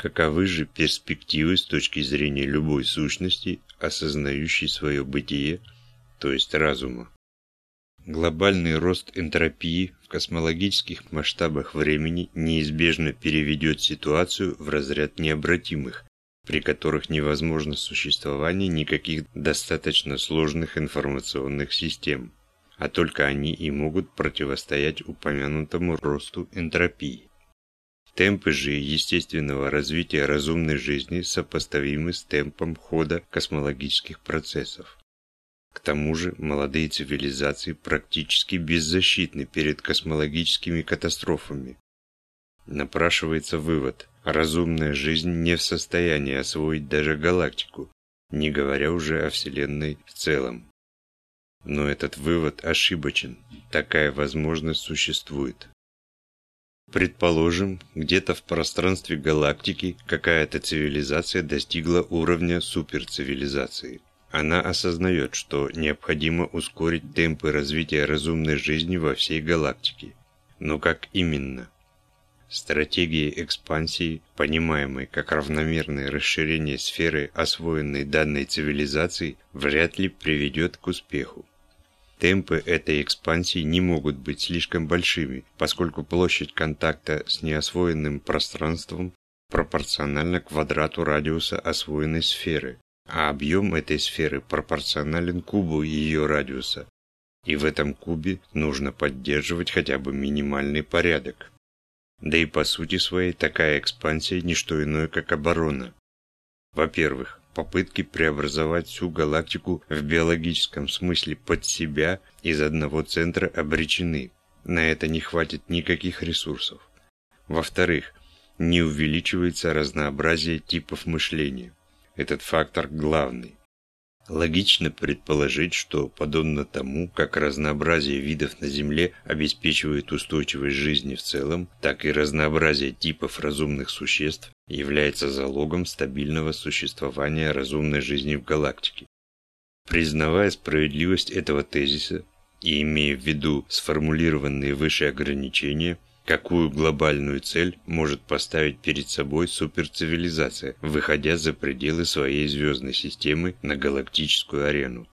Каковы же перспективы с точки зрения любой сущности, осознающей свое бытие, то есть разума? Глобальный рост энтропии в космологических масштабах времени неизбежно переведет ситуацию в разряд необратимых, при которых невозможно существование никаких достаточно сложных информационных систем, а только они и могут противостоять упомянутому росту энтропии. Темпы же естественного развития разумной жизни сопоставимы с темпом хода космологических процессов. К тому же молодые цивилизации практически беззащитны перед космологическими катастрофами. Напрашивается вывод – разумная жизнь не в состоянии освоить даже галактику, не говоря уже о Вселенной в целом. Но этот вывод ошибочен, такая возможность существует. Предположим, где-то в пространстве галактики какая-то цивилизация достигла уровня суперцивилизации. Она осознает, что необходимо ускорить темпы развития разумной жизни во всей галактике. Но как именно? Стратегия экспансии, понимаемой как равномерное расширение сферы освоенной данной цивилизации, вряд ли приведет к успеху. Темпы этой экспансии не могут быть слишком большими, поскольку площадь контакта с неосвоенным пространством пропорциональна квадрату радиуса освоенной сферы, а объем этой сферы пропорционален кубу ее радиуса. И в этом кубе нужно поддерживать хотя бы минимальный порядок. Да и по сути своей такая экспансия не что иное, как оборона. Во-первых, попытки преобразовать всю галактику в биологическом смысле под себя из одного центра обречены. На это не хватит никаких ресурсов. Во-вторых, не увеличивается разнообразие типов мышления. Этот фактор главный. Логично предположить, что, подобно тому, как разнообразие видов на Земле обеспечивает устойчивость жизни в целом, так и разнообразие типов разумных существ является залогом стабильного существования разумной жизни в галактике. Признавая справедливость этого тезиса и имея в виду сформулированные выше ограничения, какую глобальную цель может поставить перед собой суперцивилизация, выходя за пределы своей звездной системы на галактическую арену.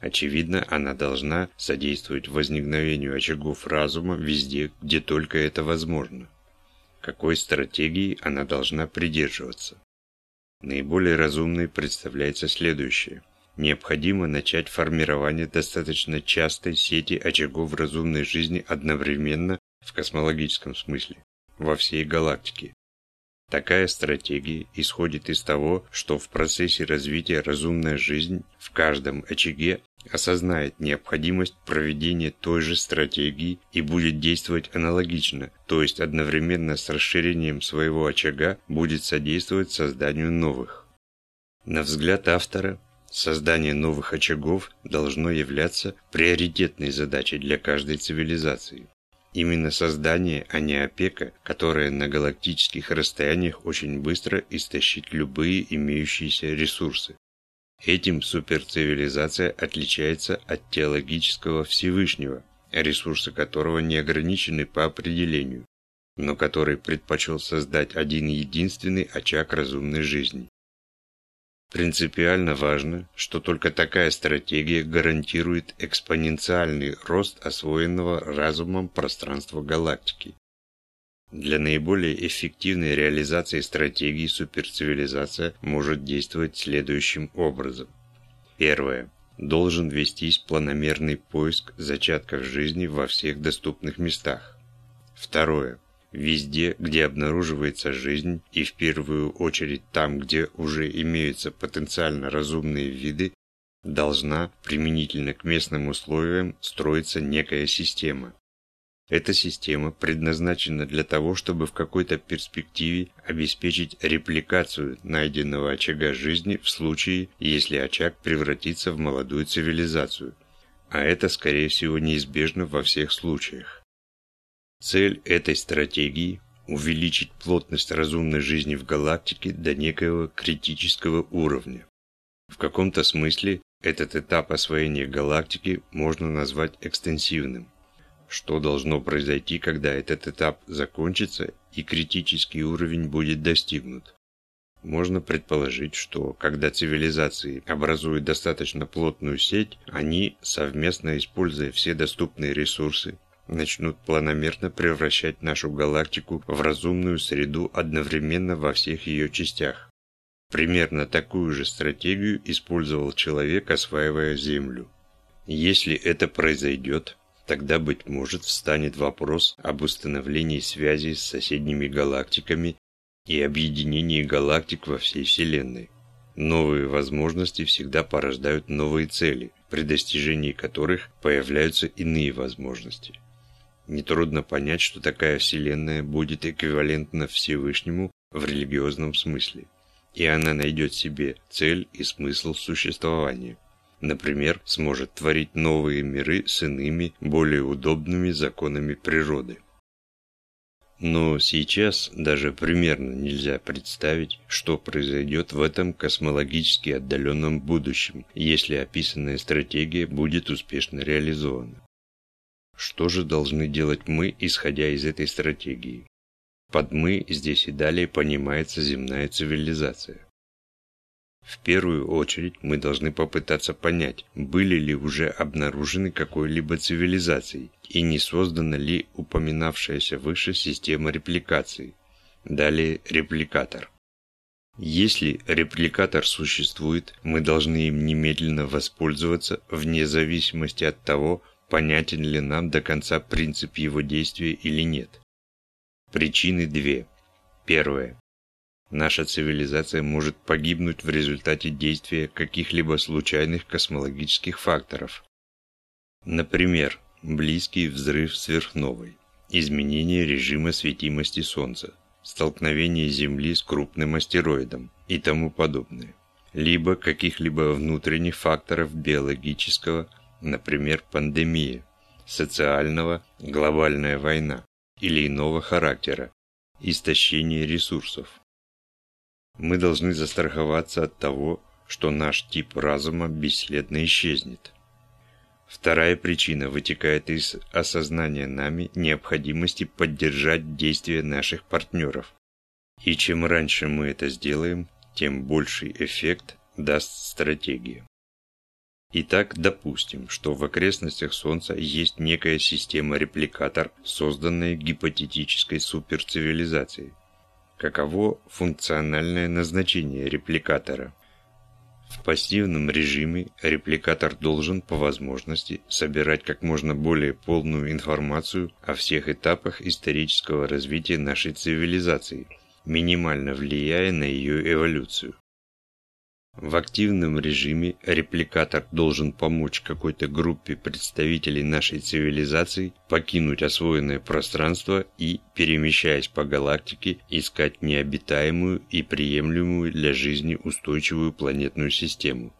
Очевидно, она должна содействовать возникновению очагов разума везде, где только это возможно. Какой стратегии она должна придерживаться? Наиболее разумной представляется следующее. Необходимо начать формирование достаточно частой сети очагов разумной жизни одновременно в космологическом смысле, во всей галактике. Такая стратегия исходит из того, что в процессе развития разумная жизнь в каждом очаге осознает необходимость проведения той же стратегии и будет действовать аналогично, то есть одновременно с расширением своего очага будет содействовать созданию новых. На взгляд автора, создание новых очагов должно являться приоритетной задачей для каждой цивилизации. Именно создание, а не опека, которая на галактических расстояниях очень быстро истощит любые имеющиеся ресурсы. Этим суперцивилизация отличается от теологического Всевышнего, ресурсы которого не ограничены по определению, но который предпочел создать один единственный очаг разумной жизни. Принципиально важно, что только такая стратегия гарантирует экспоненциальный рост освоенного разумом пространства галактики. Для наиболее эффективной реализации стратегии суперцивилизация может действовать следующим образом. Первое. Должен вестись планомерный поиск зачатков жизни во всех доступных местах. Второе. Везде, где обнаруживается жизнь, и в первую очередь там, где уже имеются потенциально разумные виды, должна, применительно к местным условиям, строиться некая система. Эта система предназначена для того, чтобы в какой-то перспективе обеспечить репликацию найденного очага жизни в случае, если очаг превратится в молодую цивилизацию. А это, скорее всего, неизбежно во всех случаях. Цель этой стратегии – увеличить плотность разумной жизни в галактике до некоего критического уровня. В каком-то смысле этот этап освоения галактики можно назвать экстенсивным. что должно произойти, когда этот этап закончится и критический уровень будет достигнут. Можно предположить, что когда цивилизации образуют достаточно плотную сеть, они, совместно используя все доступные ресурсы, начнут планомерно превращать нашу галактику в разумную среду одновременно во всех ее частях. Примерно такую же стратегию использовал человек, осваивая Землю. Если это произойдет, тогда, быть может, встанет вопрос об установлении связи с соседними галактиками и объединении галактик во всей Вселенной. Новые возможности всегда порождают новые цели, при достижении которых появляются иные возможности. Нетрудно понять, что такая Вселенная будет эквивалентна Всевышнему в религиозном смысле, и она найдет себе цель и смысл существования. Например, сможет творить новые миры с иными, более удобными законами природы. Но сейчас даже примерно нельзя представить, что произойдет в этом космологически отдаленном будущем, если описанная стратегия будет успешно реализована. Что же должны делать мы, исходя из этой стратегии? Под «мы» здесь и далее понимается земная цивилизация. В первую очередь мы должны попытаться понять, были ли уже обнаружены какой-либо цивилизацией и не создана ли упоминавшаяся выше система репликации. Далее репликатор. Если репликатор существует, мы должны им немедленно воспользоваться вне зависимости от того, понятен ли нам до конца принцип его действия или нет. Причины две. Первое. Наша цивилизация может погибнуть в результате действия каких-либо случайных космологических факторов. Например, близкий взрыв сверхновой, изменение режима светимости Солнца, столкновение Земли с крупным астероидом и тому подобное. Либо каких-либо внутренних факторов биологического, например, пандемия, социального, глобальная война или иного характера, истощение ресурсов. Мы должны застраховаться от того, что наш тип разума бесследно исчезнет. Вторая причина вытекает из осознания нами необходимости поддержать действия наших партнеров. И чем раньше мы это сделаем, тем больший эффект даст стратегия. Итак, допустим, что в окрестностях Солнца есть некая система-репликатор, созданная гипотетической суперцивилизацией. Каково функциональное назначение репликатора? В пассивном режиме репликатор должен по возможности собирать как можно более полную информацию о всех этапах исторического развития нашей цивилизации, минимально влияя на ее эволюцию. В активном режиме репликатор должен помочь какой-то группе представителей нашей цивилизации покинуть освоенное пространство и, перемещаясь по галактике, искать необитаемую и приемлемую для жизни устойчивую планетную систему.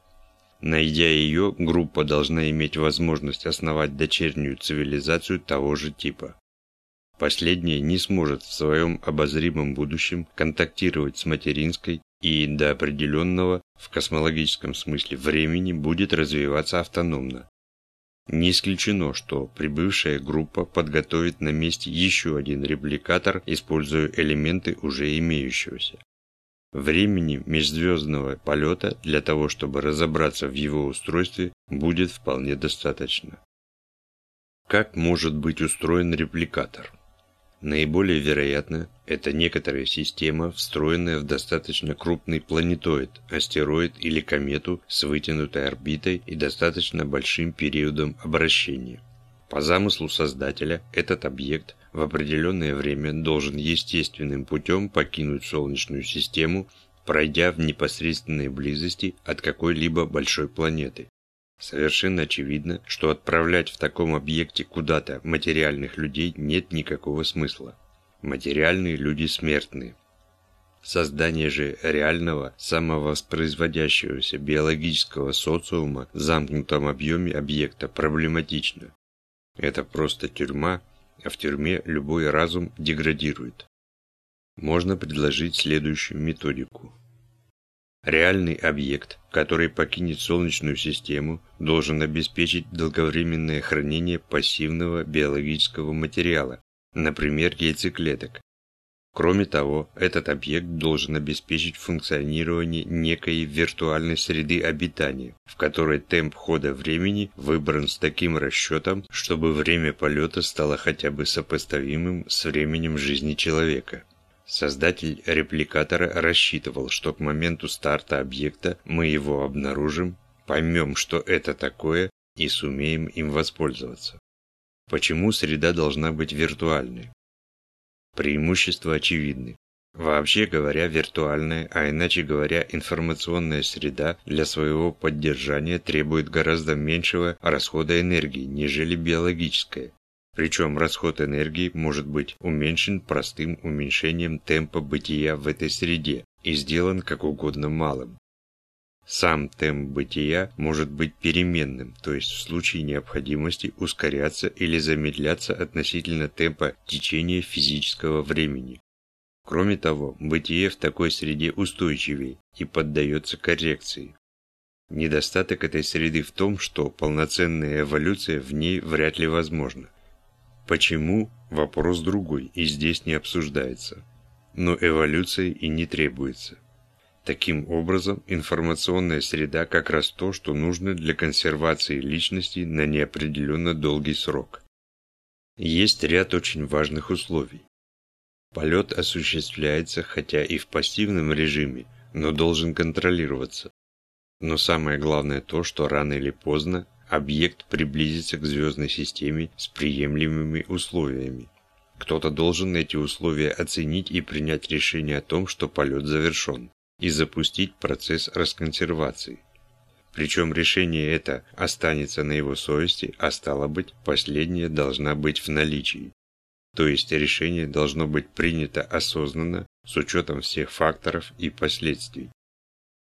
Найдя ее, группа должна иметь возможность основать дочернюю цивилизацию того же типа. Последняя не сможет в своем обозримом будущем контактировать с материнской и до определенного, в космологическом смысле, времени будет развиваться автономно. Не исключено, что прибывшая группа подготовит на месте еще один репликатор, используя элементы уже имеющегося. Времени межзвездного полета для того, чтобы разобраться в его устройстве, будет вполне достаточно. Как может быть устроен репликатор? Наиболее вероятно, это некоторая система, встроенная в достаточно крупный планетоид, астероид или комету с вытянутой орбитой и достаточно большим периодом обращения. По замыслу создателя, этот объект в определенное время должен естественным путем покинуть Солнечную систему, пройдя в непосредственной близости от какой-либо большой планеты. Совершенно очевидно, что отправлять в таком объекте куда-то материальных людей нет никакого смысла. Материальные люди смертны. Создание же реального, самовоспроизводящегося биологического социума в замкнутом объеме объекта проблематично. Это просто тюрьма, а в тюрьме любой разум деградирует. Можно предложить следующую методику. Реальный объект, который покинет Солнечную систему, должен обеспечить долговременное хранение пассивного биологического материала, например, яйцеклеток, Кроме того, этот объект должен обеспечить функционирование некой виртуальной среды обитания, в которой темп хода времени выбран с таким расчетом, чтобы время полета стало хотя бы сопоставимым с временем жизни человека. Создатель репликатора рассчитывал, что к моменту старта объекта мы его обнаружим, поймем, что это такое, и сумеем им воспользоваться. Почему среда должна быть виртуальной? Преимущества очевидны. Вообще говоря, виртуальная, а иначе говоря, информационная среда для своего поддержания требует гораздо меньшего расхода энергии, нежели биологическая. Причем расход энергии может быть уменьшен простым уменьшением темпа бытия в этой среде и сделан как угодно малым. Сам темп бытия может быть переменным, то есть в случае необходимости ускоряться или замедляться относительно темпа течения физического времени. Кроме того, бытие в такой среде устойчивее и поддается коррекции. Недостаток этой среды в том, что полноценная эволюция в ней вряд ли возможна. Почему – вопрос другой и здесь не обсуждается. Но эволюция и не требуется. Таким образом, информационная среда как раз то, что нужно для консервации личности на неопределенно долгий срок. Есть ряд очень важных условий. Полет осуществляется хотя и в пассивном режиме, но должен контролироваться. Но самое главное то, что рано или поздно объект приблизится к звездной системе с приемлемыми условиями. Кто-то должен эти условия оценить и принять решение о том, что полет завершен и запустить процесс расконсервации. Причем решение это останется на его совести, а стало быть, последнее должна быть в наличии. То есть решение должно быть принято осознанно, с учетом всех факторов и последствий.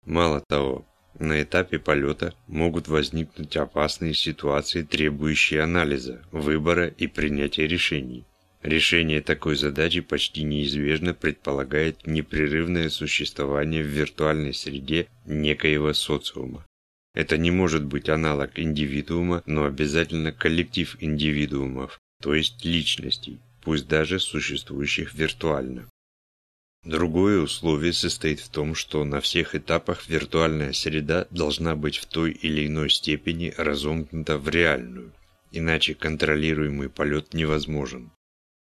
Мало того, на этапе полета могут возникнуть опасные ситуации, требующие анализа, выбора и принятия решений. Решение такой задачи почти неизбежно предполагает непрерывное существование в виртуальной среде некоего социума. Это не может быть аналог индивидуума, но обязательно коллектив индивидуумов, то есть личностей, пусть даже существующих виртуально. Другое условие состоит в том, что на всех этапах виртуальная среда должна быть в той или иной степени разомкнута в реальную, иначе контролируемый полет невозможен.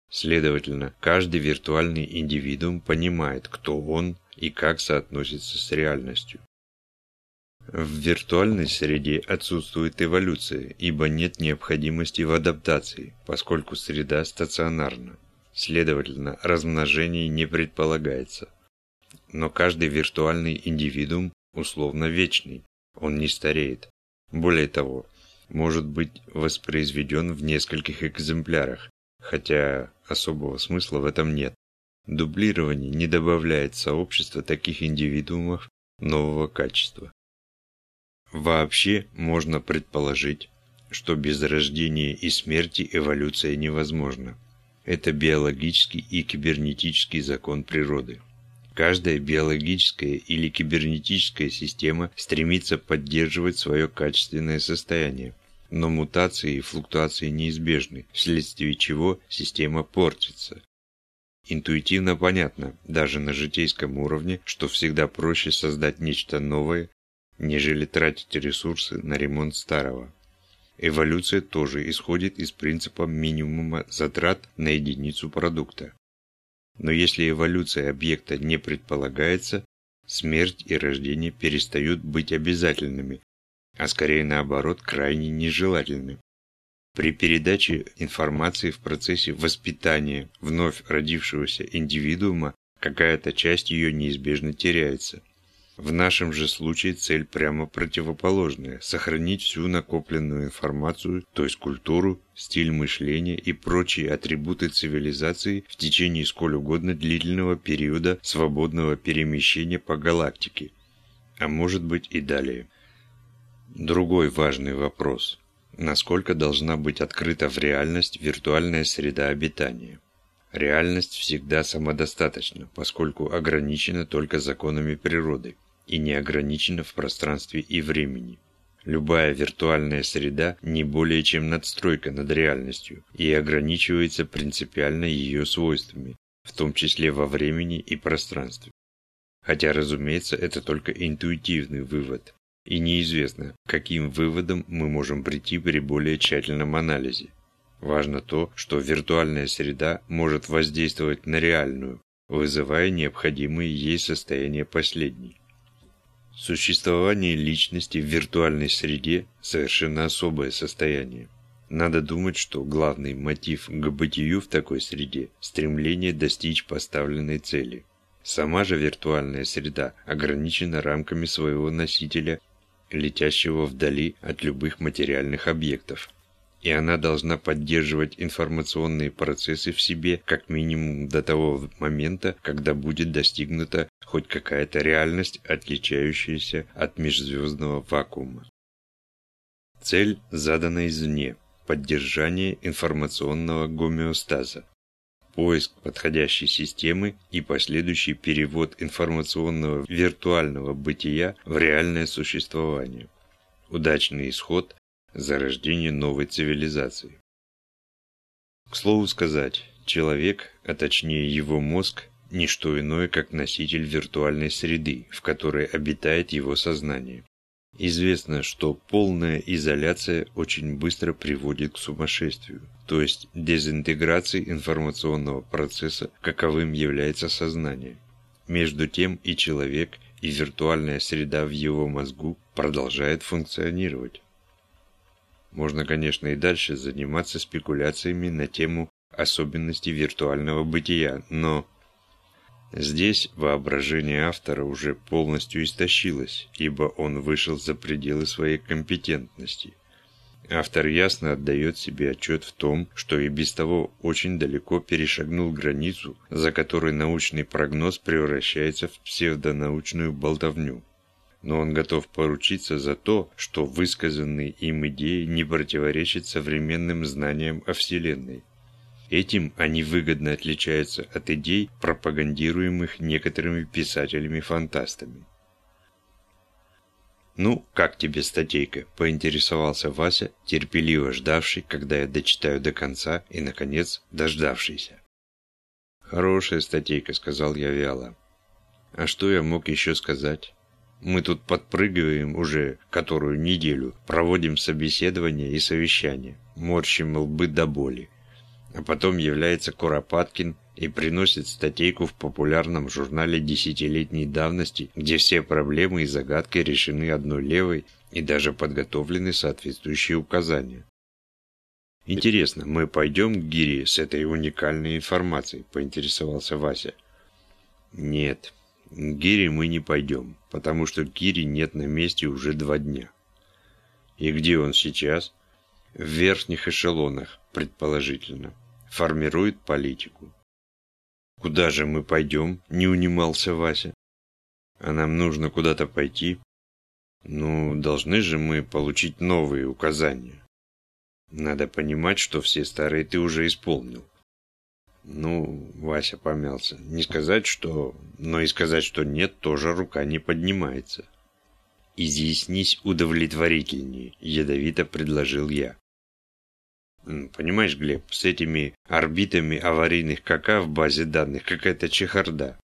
Следовательно, каждый виртуальный индивидуум понимает, кто он и как соотносится с реальностью. В виртуальной среде отсутствует эволюция, ибо нет необходимости в адаптации, поскольку среда стационарна. Следовательно, размножение не предполагается. Но каждый виртуальный индивидуум условно вечный, он не стареет. Более того, может быть воспроизведен в нескольких экземплярах, хотя особого смысла в этом нет. Дублирование не добавляет в сообщество таких индивидуумов нового качества. Вообще можно предположить, что без рождения и смерти эволюция невозможна. Это биологический и кибернетический закон природы. Каждая биологическая или кибернетическая система стремится поддерживать свое качественное состояние, но мутации и флуктуации неизбежны, вследствие чего система портится. Интуитивно понятно, даже на житейском уровне, что всегда проще создать нечто новое, нежели тратить ресурсы на ремонт старого. Эволюция тоже исходит из принципа минимума затрат на единицу продукта. Но если эволюция объекта не предполагается, смерть и рождение перестают быть обязательными, а скорее наоборот крайне нежелательны. При передаче информации в процессе воспитания вновь родившегося индивидуума какая-то часть ее неизбежно теряется. В нашем же случае цель прямо противоположная – сохранить всю накопленную информацию, то есть культуру, стиль мышления и прочие атрибуты цивилизации в течение сколь угодно длительного периода свободного перемещения по галактике, а может быть и далее. Другой важный вопрос. Насколько должна быть открыта в реальность виртуальная среда обитания? Реальность всегда самодостаточна, поскольку ограничена только законами природы, и не ограничена в пространстве и времени. Любая виртуальная среда не более чем надстройка над реальностью и ограничивается принципиально ее свойствами, в том числе во времени и пространстве. Хотя, разумеется, это только интуитивный вывод, и неизвестно, каким выводом мы можем прийти при более тщательном анализе. Важно то, что виртуальная среда может воздействовать на реальную, вызывая необходимые ей состояния последней. Существование личности в виртуальной среде – совершенно особое состояние. Надо думать, что главный мотив к бытию в такой среде – стремление достичь поставленной цели. Сама же виртуальная среда ограничена рамками своего носителя, летящего вдали от любых материальных объектов и она должна поддерживать информационные процессы в себе как минимум до того момента, когда будет достигнута хоть какая-то реальность, отличающаяся от межзвездного вакуума. Цель задана извне – поддержание информационного гомеостаза, поиск подходящей системы и последующий перевод информационного виртуального бытия в реальное существование. Удачный исход зарождение новой цивилизации. К слову сказать, человек, а точнее его мозг, не что иное, как носитель виртуальной среды, в которой обитает его сознание. Известно, что полная изоляция очень быстро приводит к сумасшествию, то есть дезинтеграции информационного процесса, каковым является сознание. Между тем и человек, и виртуальная среда в его мозгу продолжает функционировать. Можно, конечно, и дальше заниматься спекуляциями на тему особенностей виртуального бытия, но здесь воображение автора уже полностью истощилось, ибо он вышел за пределы своей компетентности. Автор ясно отдает себе отчет в том, что и без того очень далеко перешагнул границу, за которой научный прогноз превращается в псевдонаучную болтовню но он готов поручиться за то, что высказанные им идеи не противоречат современным знаниям о Вселенной. Этим они выгодно отличаются от идей, пропагандируемых некоторыми писателями-фантастами. «Ну, как тебе статейка?» – поинтересовался Вася, терпеливо ждавший, когда я дочитаю до конца, и, наконец, дождавшийся. «Хорошая статейка», – сказал я вяло. «А что я мог еще сказать?» Мы тут подпрыгиваем уже которую неделю, проводим собеседования и совещания, морщим лбы до боли. А потом является Куропаткин и приносит статейку в популярном журнале десятилетней давности, где все проблемы и загадки решены одной левой и даже подготовлены соответствующие указания. «Интересно, мы пойдем к Гире с этой уникальной информацией?» – поинтересовался Вася. «Нет, Гири мы не пойдем, потому что Кири нет на месте уже два дня. И где он сейчас? В верхних эшелонах, предположительно. Формирует политику. Куда же мы пойдем? Не унимался Вася. А нам нужно куда-то пойти. Ну, должны же мы получить новые указания. Надо понимать, что все старые ты уже исполнил. Ну, Вася помялся. Не сказать, что... Но и сказать, что нет, тоже рука не поднимается. «Изъяснись удовлетворительнее», – ядовито предложил я. «Понимаешь, Глеб, с этими орбитами аварийных КК в базе данных какая-то чехарда.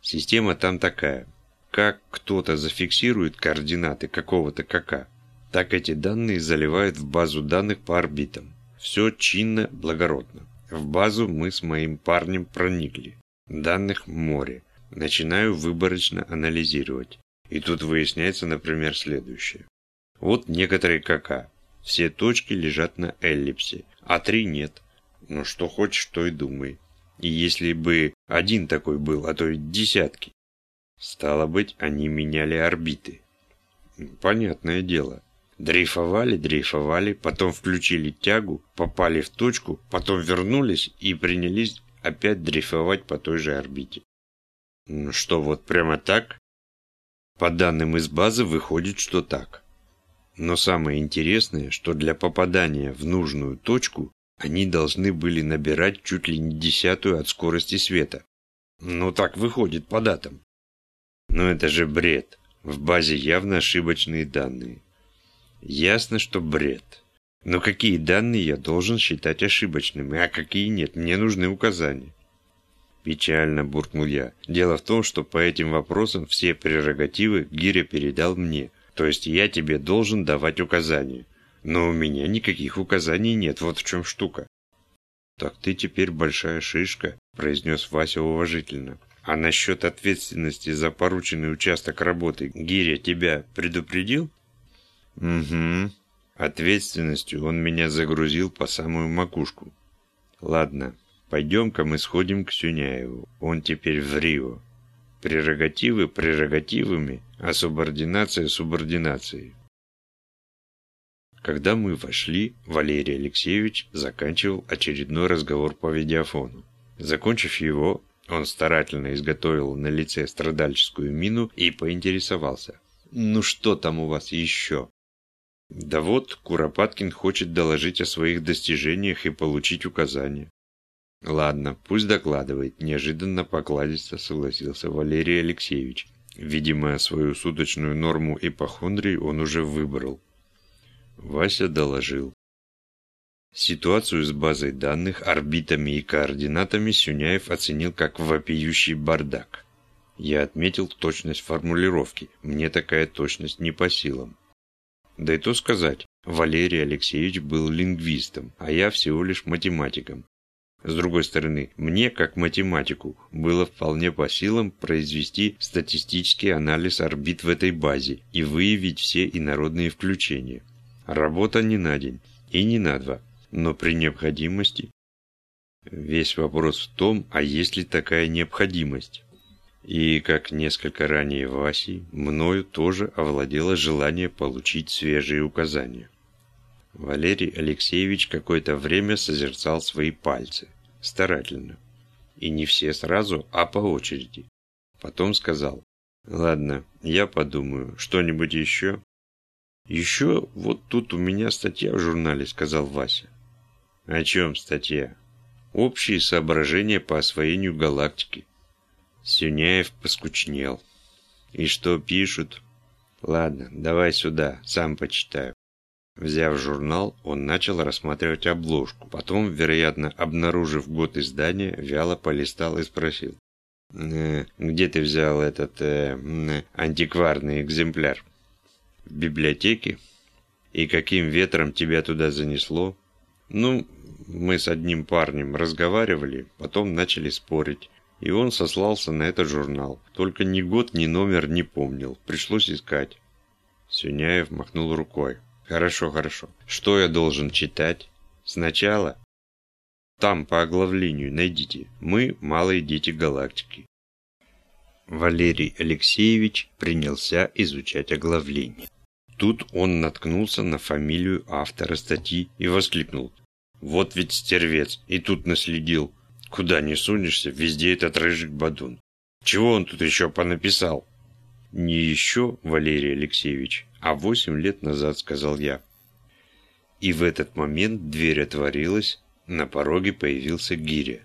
Система там такая. Как кто-то зафиксирует координаты какого-то КК, так эти данные заливают в базу данных по орбитам. Все чинно, благородно. В базу мы с моим парнем проникли. Данных море. Начинаю выборочно анализировать. И тут выясняется, например, следующее. Вот некоторые КК. Все точки лежат на эллипсе, а три нет. Ну что хочешь, то и думай. И если бы один такой был, а то и десятки. Стало быть, они меняли орбиты. Понятное дело. Дрейфовали, дрейфовали, потом включили тягу, попали в точку, потом вернулись и принялись опять дрейфовать по той же орбите. Ну что, вот прямо так? По данным из базы выходит, что так. Но самое интересное, что для попадания в нужную точку они должны были набирать чуть ли не десятую от скорости света. Ну так выходит по датам. Но это же бред. В базе явно ошибочные данные. Ясно, что бред. Но какие данные я должен считать ошибочными, а какие нет? Мне нужны указания. Печально буркнул я. Дело в том, что по этим вопросам все прерогативы Гиря передал мне. То есть я тебе должен давать указания. Но у меня никаких указаний нет, вот в чем штука. «Так ты теперь большая шишка», – произнес Вася уважительно. «А насчет ответственности за порученный участок работы Гиря тебя предупредил?» «Угу. Ответственностью он меня загрузил по самую макушку. Ладно, пойдем-ка мы сходим к Сюняеву. Он теперь в Рио. Прерогативы прерогативами, а субординация субординацией. Когда мы вошли, Валерий Алексеевич заканчивал очередной разговор по видеофону. Закончив его, он старательно изготовил на лице страдальческую мину и поинтересовался. «Ну что там у вас еще?» Да вот, Куропаткин хочет доложить о своих достижениях и получить указания. Ладно, пусть докладывает, неожиданно покладисто согласился Валерий Алексеевич. Видимо, свою суточную норму ипохондрии он уже выбрал. Вася доложил. Ситуацию с базой данных, орбитами и координатами Сюняев оценил как вопиющий бардак. Я отметил точность формулировки, мне такая точность не по силам. Да и то сказать, Валерий Алексеевич был лингвистом, а я всего лишь математиком. С другой стороны, мне, как математику, было вполне по силам произвести статистический анализ орбит в этой базе и выявить все инородные включения. Работа не на день и не на два, но при необходимости. Весь вопрос в том, а есть ли такая необходимость. И, как несколько ранее Васи, мною тоже овладело желание получить свежие указания. Валерий Алексеевич какое-то время созерцал свои пальцы, старательно. И не все сразу, а по очереди. Потом сказал, «Ладно, я подумаю, что-нибудь еще?» «Еще вот тут у меня статья в журнале», — сказал Вася. «О чем статья?» «Общие соображения по освоению галактики». Сюняев поскучнел. «И что пишут?» «Ладно, давай сюда, сам почитаю». Взяв журнал, он начал рассматривать обложку. Потом, вероятно, обнаружив год издания, вяло полистал и спросил. «Э, «Где ты взял этот э, антикварный экземпляр?» «В библиотеке». «И каким ветром тебя туда занесло?» «Ну, мы с одним парнем разговаривали, потом начали спорить. И он сослался на этот журнал. Только ни год, ни номер не помнил. Пришлось искать. Сюняев махнул рукой. Хорошо, хорошо. Что я должен читать? Сначала? Там, по оглавлению, найдите. Мы – малые дети галактики. Валерий Алексеевич принялся изучать оглавление. Тут он наткнулся на фамилию автора статьи и воскликнул. «Вот ведь стервец, и тут наследил. Куда не сунешься, везде этот рыжик Бадун. Чего он тут еще понаписал? Не еще, Валерий Алексеевич, а восемь лет назад, сказал я. И в этот момент дверь отворилась, на пороге появился Гиря.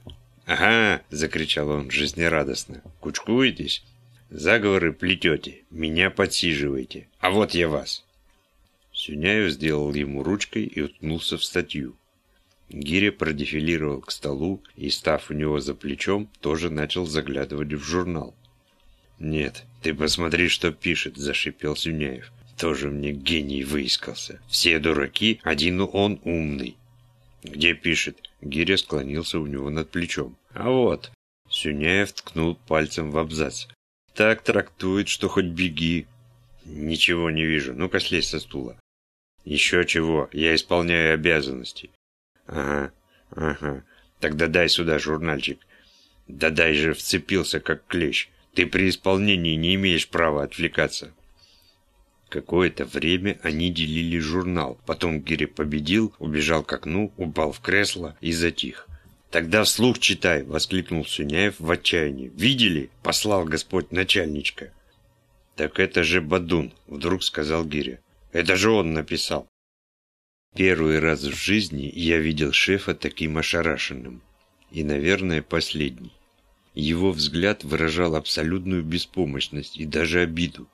«Ага!» – закричал он жизнерадостно. «Кучкуетесь? Заговоры плетете, меня подсиживаете, а вот я вас!» Сюняев сделал ему ручкой и уткнулся в статью. Гиря продефилировал к столу и, став у него за плечом, тоже начал заглядывать в журнал. «Нет, ты посмотри, что пишет», – зашипел Сюняев. «Тоже мне гений выискался. Все дураки, один он умный». «Где пишет?» Гиря склонился у него над плечом. «А вот». Сюняев ткнул пальцем в абзац. «Так трактует, что хоть беги». «Ничего не вижу. Ну-ка слезь со стула». «Еще чего. Я исполняю обязанности. Ага, ага. Тогда дай сюда журнальчик. Да дай же вцепился, как клещ. Ты при исполнении не имеешь права отвлекаться. Какое-то время они делили журнал. Потом Гири победил, убежал к окну, упал в кресло и затих. «Тогда вслух читай!» – воскликнул Сюняев в отчаянии. «Видели?» – послал Господь начальничка. «Так это же Бадун», – вдруг сказал Гиря. «Это же он написал». Первый раз в жизни я видел шефа таким ошарашенным. И, наверное, последний. Его взгляд выражал абсолютную беспомощность и даже обиду.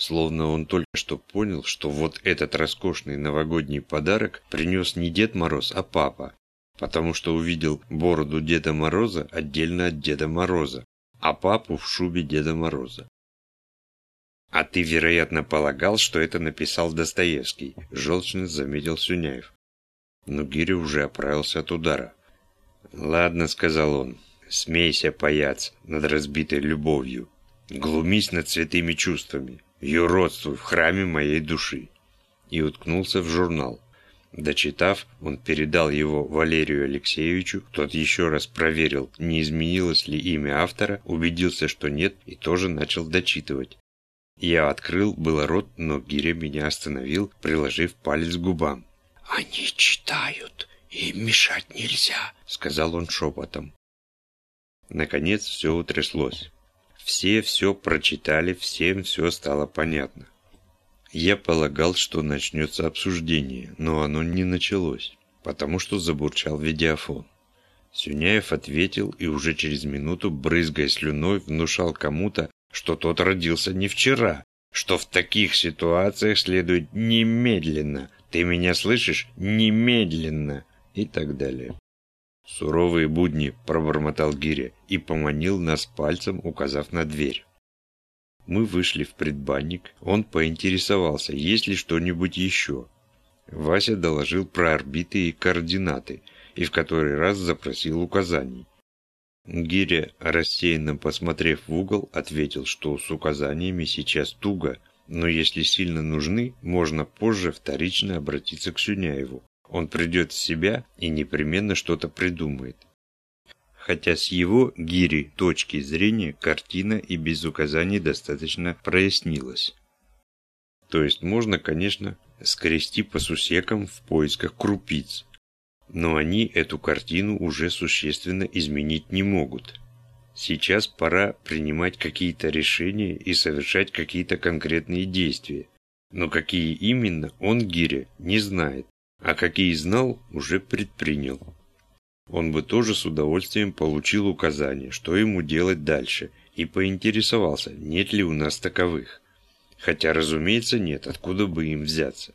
Словно он только что понял, что вот этот роскошный новогодний подарок принес не Дед Мороз, а папа, потому что увидел бороду Деда Мороза отдельно от Деда Мороза, а папу в шубе Деда Мороза. «А ты, вероятно, полагал, что это написал Достоевский», – желчно заметил Сюняев. Но Гиря уже оправился от удара. «Ладно», – сказал он, – «смейся, паяц, над разбитой любовью. Глумись над святыми чувствами юродствуй в храме моей души!» И уткнулся в журнал. Дочитав, он передал его Валерию Алексеевичу, тот еще раз проверил, не изменилось ли имя автора, убедился, что нет, и тоже начал дочитывать. Я открыл было рот, но Гиря меня остановил, приложив палец к губам. «Они читают, им мешать нельзя», — сказал он шепотом. Наконец все утряслось. Все все прочитали, всем все стало понятно. Я полагал, что начнется обсуждение, но оно не началось, потому что забурчал видеофон. Сюняев ответил и уже через минуту, брызгая слюной, внушал кому-то, что тот родился не вчера, что в таких ситуациях следует немедленно, ты меня слышишь, немедленно и так далее. «Суровые будни», – пробормотал Гиря и поманил нас пальцем, указав на дверь. Мы вышли в предбанник, он поинтересовался, есть ли что-нибудь еще. Вася доложил про орбиты и координаты, и в который раз запросил указаний. Гиря, рассеянно посмотрев в угол, ответил, что с указаниями сейчас туго, но если сильно нужны, можно позже вторично обратиться к Сюняеву. Он придет в себя и непременно что-то придумает. Хотя с его, гири, точки зрения, картина и без указаний достаточно прояснилась. То есть можно, конечно, скрести по сусекам в поисках крупиц. Но они эту картину уже существенно изменить не могут. Сейчас пора принимать какие-то решения и совершать какие-то конкретные действия. Но какие именно, он, Гиря, не знает а какие знал, уже предпринял. Он бы тоже с удовольствием получил указание, что ему делать дальше, и поинтересовался, нет ли у нас таковых. Хотя, разумеется, нет, откуда бы им взяться.